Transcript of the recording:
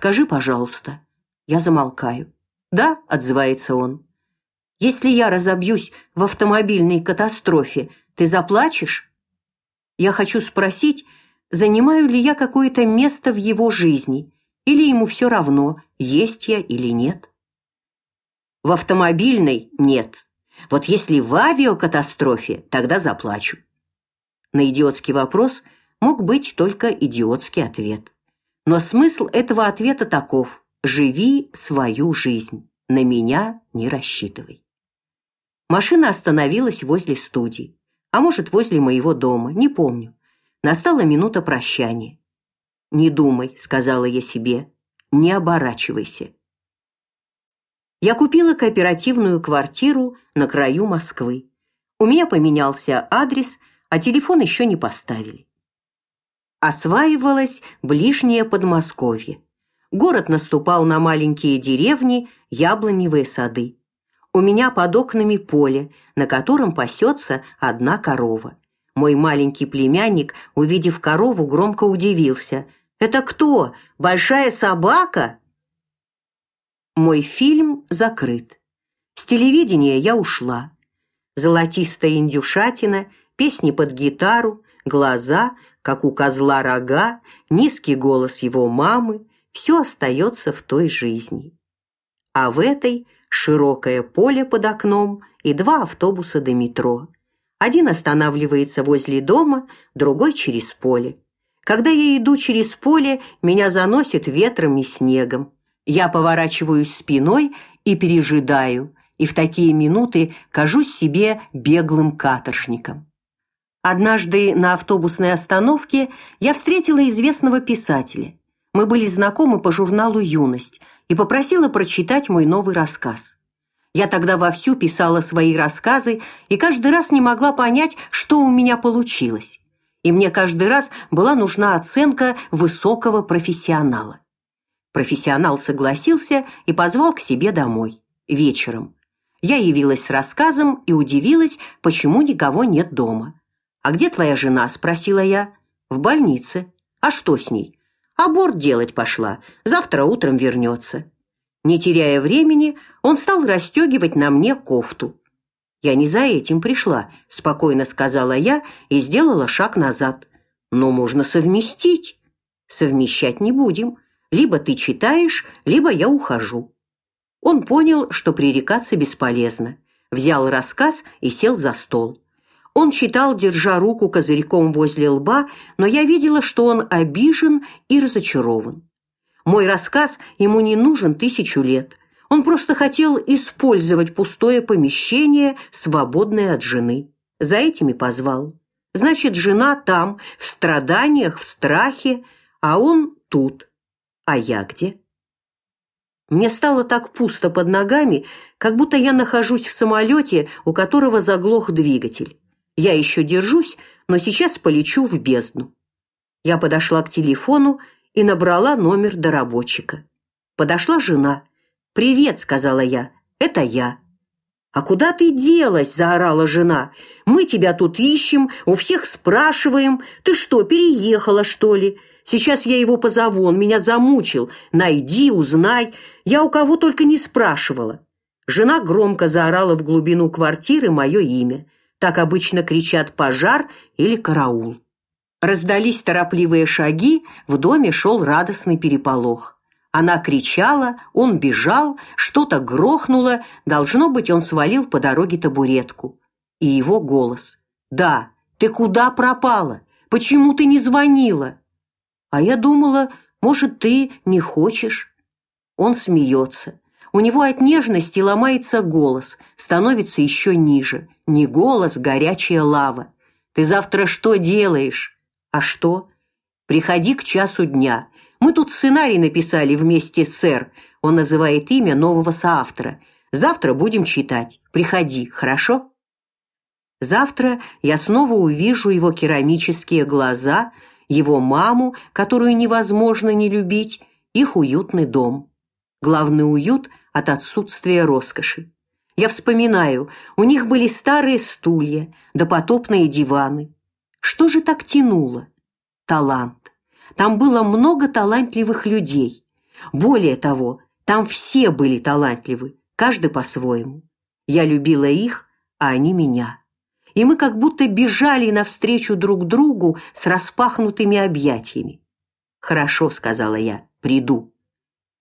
Скажи, пожалуйста. Я замолкаю. Да, отзывается он. Если я разобьюсь в автомобильной катастрофе, ты заплачешь? Я хочу спросить, занимаю ли я какое-то место в его жизни, или ему все равно, есть я или нет. В автомобильной нет. Вот если в авиакатастрофе, тогда заплачу. На идиотский вопрос мог быть только идиотский ответ. Но смысл этого ответа таков: живи свою жизнь. На меня не рассчитывай. Машина остановилась возле студии, а может, возле моего дома, не помню. Настала минута прощания. Не думай, сказала я себе. Не оборачивайся. Я купила кооперативную квартиру на краю Москвы. У меня поменялся адрес, а телефон еще не поставили. Осваивалось ближнее Подмосковье. Город наступал на маленькие деревни, яблоневые сады. У меня под окнами поле, на котором пасется одна корова. Мой маленький племянник, увидев корову, громко удивился. «Это кто? Большая собака?» Мой фильм закрыт. С телевидения я ушла. Золотистая индюшатина, песни под гитару, глаза, как у козла рога, низкий голос его мамы все остается в той жизни. А в этой широкое поле под окном и два автобуса до метро. Один останавливается возле дома, другой через поле. Когда я иду через поле, меня заносит ветром и снегом. Я поворачиваюсь спиной и пережидаю, и в такие минуты кажусь себе беглым каторжником. Однажды на автобусной остановке я встретила известного писателя. Мы были знакомы по журналу Юность и попросила прочитать мой новый рассказ. Я тогда вовсю писала свои рассказы и каждый раз не могла понять, что у меня получилось. И мне каждый раз была нужна оценка высокого профессионала. Профессионал согласился и позвал к себе домой вечером. Я явилась с рассказом и удивилась, почему никого нет дома. А где твоя жена, спросила я. В больнице. А что с ней? Аборт делать пошла. Завтра утром вернется. Не теряя времени, он стал расстегивать на мне кофту. Я не за этим пришла, спокойно сказала я и сделала шаг назад. Но можно совместить. Совмещать не будем. Либо ты читаешь, либо я ухожу. Он понял, что пререкаться бесполезно. Взял рассказ и сел за стол. Он читал, держа руку козырьком возле лба, но я видела, что он обижен и разочарован. Мой рассказ ему не нужен тысячу лет. Он просто хотел использовать пустое помещение, свободное от жены. За этими позвал. Значит, жена там, в страданиях, в страхе, а он тут. А я где? Мне стало так пусто под ногами, как будто я нахожусь в самолете, у которого заглох двигатель. Я еще держусь, но сейчас полечу в бездну. Я подошла к телефону и набрала номер доработчика. Подошла жена. «Привет», — сказала я, — «это я». «А куда ты делась?» – заорала жена. «Мы тебя тут ищем, у всех спрашиваем. Ты что, переехала, что ли? Сейчас я его позову, он меня замучил. Найди, узнай. Я у кого только не спрашивала». Жена громко заорала в глубину квартиры мое имя. Так обычно кричат «пожар» или «караул». Раздались торопливые шаги, в доме шел радостный переполох. Она кричала, он бежал, что-то грохнуло, должно быть, он свалил по дороге табуретку. И его голос. «Да, ты куда пропала? Почему ты не звонила?» А я думала, может, ты не хочешь. Он смеется. У него от нежности ломается голос, становится еще ниже. Не голос, горячая лава. Ты завтра что делаешь? А что? Приходи к часу дня. Мы тут сценарий написали вместе сэр. Он называет имя нового соавтора. Завтра будем читать. Приходи, хорошо? Завтра я снова увижу его керамические глаза, его маму, которую невозможно не любить, их уютный дом. Главный уют от отсутствия роскоши. Я вспоминаю, у них были старые стулья, допотопные диваны. Что же так тянуло? Талант. Там было много талантливых людей. Более того, там все были талантливы, каждый по-своему. Я любила их, а они меня. И мы как будто бежали навстречу друг другу с распахнутыми объятиями. «Хорошо», — сказала я, — «приду».